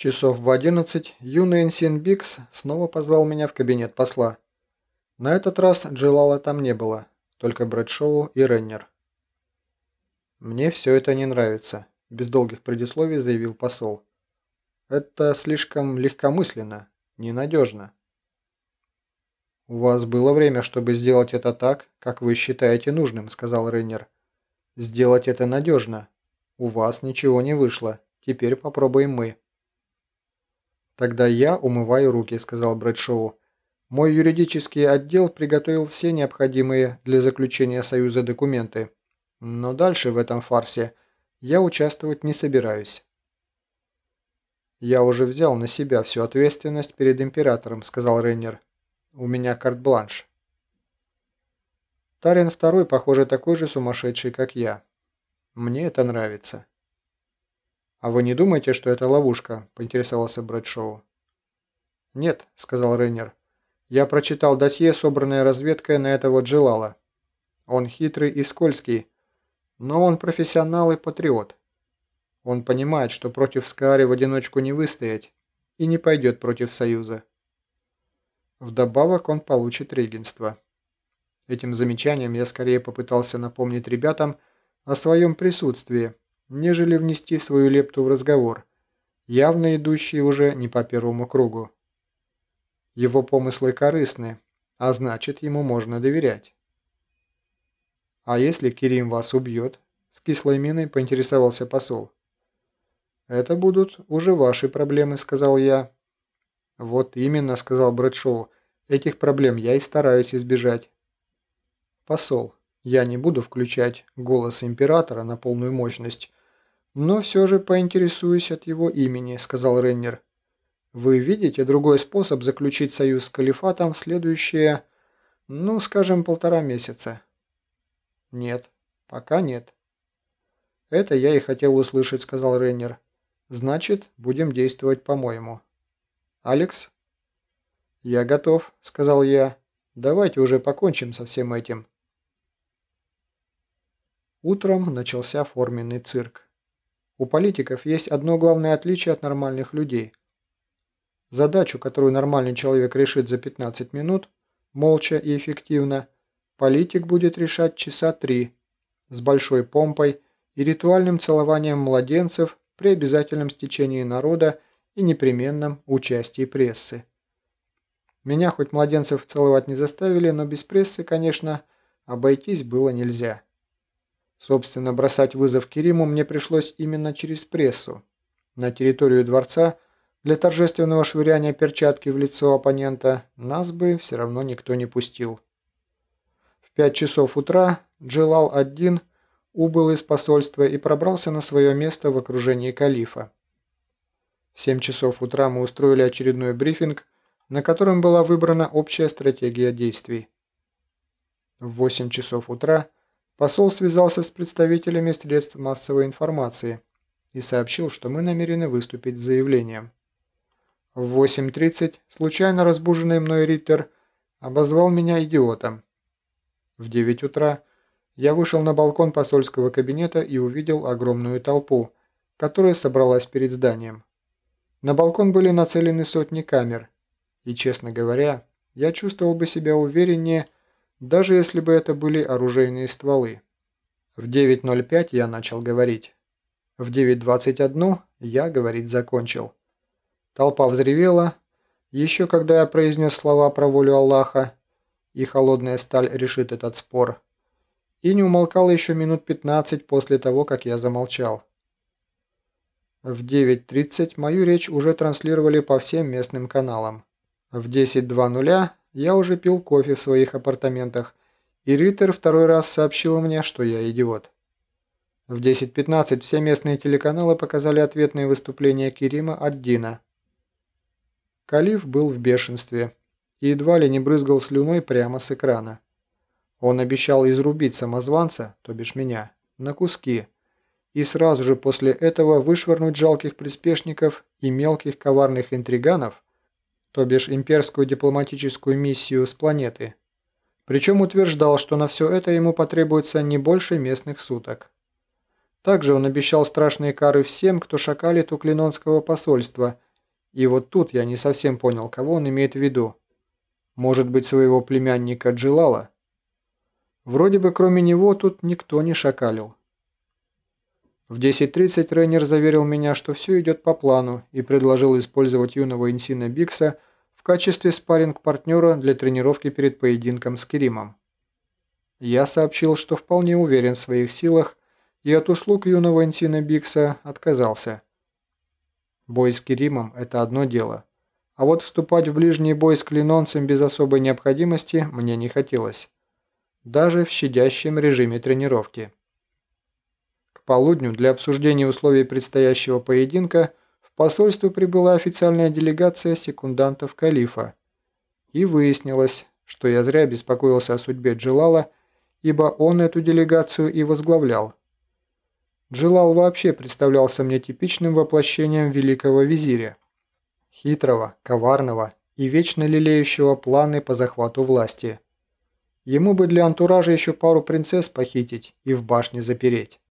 Часов в одиннадцать юный Энсин Бикс снова позвал меня в кабинет посла. На этот раз Джилала там не было, только Брэдшоу и Реннер. «Мне все это не нравится», – без долгих предисловий заявил посол. «Это слишком легкомысленно, ненадежно». «У вас было время, чтобы сделать это так, как вы считаете нужным», – сказал Реннер. «Сделать это надежно. У вас ничего не вышло. Теперь попробуем мы». «Тогда я умываю руки», – сказал Брэдшоу. «Мой юридический отдел приготовил все необходимые для заключения союза документы. Но дальше в этом фарсе я участвовать не собираюсь». «Я уже взял на себя всю ответственность перед императором», – сказал Рейнер. «У меня карт-бланш». Тарин II, похоже, такой же сумасшедший, как я. Мне это нравится. «А вы не думаете, что это ловушка?» – поинтересовался Брэдшоу. «Нет», – сказал Рейнер. «Я прочитал досье, собранное разведкой на этого Джилала. Он хитрый и скользкий, но он профессионал и патриот. Он понимает, что против Скаари в одиночку не выстоять и не пойдет против Союза. Вдобавок он получит регенство». Этим замечанием я скорее попытался напомнить ребятам о своем присутствии, нежели внести свою лепту в разговор, явно идущий уже не по первому кругу. Его помыслы корыстны, а значит, ему можно доверять. «А если Кирим вас убьет?» – с кислой миной поинтересовался посол. «Это будут уже ваши проблемы», – сказал я. «Вот именно», – сказал Брэдшоу, – «этих проблем я и стараюсь избежать». «Посол, я не буду включать голос императора на полную мощность, «Но все же поинтересуюсь от его имени», – сказал Реннер. «Вы видите другой способ заключить союз с Калифатом в следующие, ну, скажем, полтора месяца?» «Нет, пока нет». «Это я и хотел услышать», – сказал Реннер. «Значит, будем действовать по-моему». «Алекс?» «Я готов», – сказал я. «Давайте уже покончим со всем этим». Утром начался форменный цирк. У политиков есть одно главное отличие от нормальных людей. Задачу, которую нормальный человек решит за 15 минут, молча и эффективно, политик будет решать часа три, с большой помпой и ритуальным целованием младенцев при обязательном стечении народа и непременном участии прессы. Меня хоть младенцев целовать не заставили, но без прессы, конечно, обойтись было нельзя. Собственно, бросать вызов Кериму мне пришлось именно через прессу. На территорию дворца для торжественного швыряния перчатки в лицо оппонента нас бы все равно никто не пустил. В пять часов утра Джилал-1 убыл из посольства и пробрался на свое место в окружении калифа. В 7 часов утра мы устроили очередной брифинг, на котором была выбрана общая стратегия действий. В 8 часов утра Посол связался с представителями средств массовой информации и сообщил, что мы намерены выступить с заявлением. В 8.30 случайно разбуженный мной Риттер обозвал меня идиотом. В 9 утра я вышел на балкон посольского кабинета и увидел огромную толпу, которая собралась перед зданием. На балкон были нацелены сотни камер, и, честно говоря, я чувствовал бы себя увереннее, даже если бы это были оружейные стволы. В 9.05 я начал говорить. В 9.21 я говорить закончил. Толпа взревела. Еще когда я произнес слова про волю Аллаха, и холодная сталь решит этот спор. И не умолкал еще минут 15 после того, как я замолчал. В 9.30 мою речь уже транслировали по всем местным каналам. В 10.00 я уже пил кофе в своих апартаментах, и Риттер второй раз сообщил мне, что я идиот. В 10.15 все местные телеканалы показали ответные выступления Кирима от Дина. Калиф был в бешенстве и едва ли не брызгал слюной прямо с экрана. Он обещал изрубить самозванца, то бишь меня, на куски, и сразу же после этого вышвырнуть жалких приспешников и мелких коварных интриганов, то бишь имперскую дипломатическую миссию с планеты. Причем утверждал, что на все это ему потребуется не больше местных суток. Также он обещал страшные кары всем, кто шакалит у Клинонского посольства И вот тут я не совсем понял, кого он имеет в виду. Может быть, своего племянника Джилала? Вроде бы кроме него тут никто не шакалил. В 10.30 Рейнер заверил меня, что все идет по плану и предложил использовать юного Инсина Бикса в качестве спарринг-партнера для тренировки перед поединком с Керимом. Я сообщил, что вполне уверен в своих силах и от услуг юного Инсина Бикса отказался. Бой с Керимом – это одно дело, а вот вступать в ближний бой с клинонцем без особой необходимости мне не хотелось, даже в щадящем режиме тренировки полудню для обсуждения условий предстоящего поединка в посольство прибыла официальная делегация секундантов Калифа. И выяснилось, что я зря беспокоился о судьбе Джилала, ибо он эту делегацию и возглавлял. Джилал вообще представлялся мне типичным воплощением великого визиря. Хитрого, коварного и вечно лелеющего планы по захвату власти. Ему бы для антуража еще пару принцесс похитить и в башне запереть.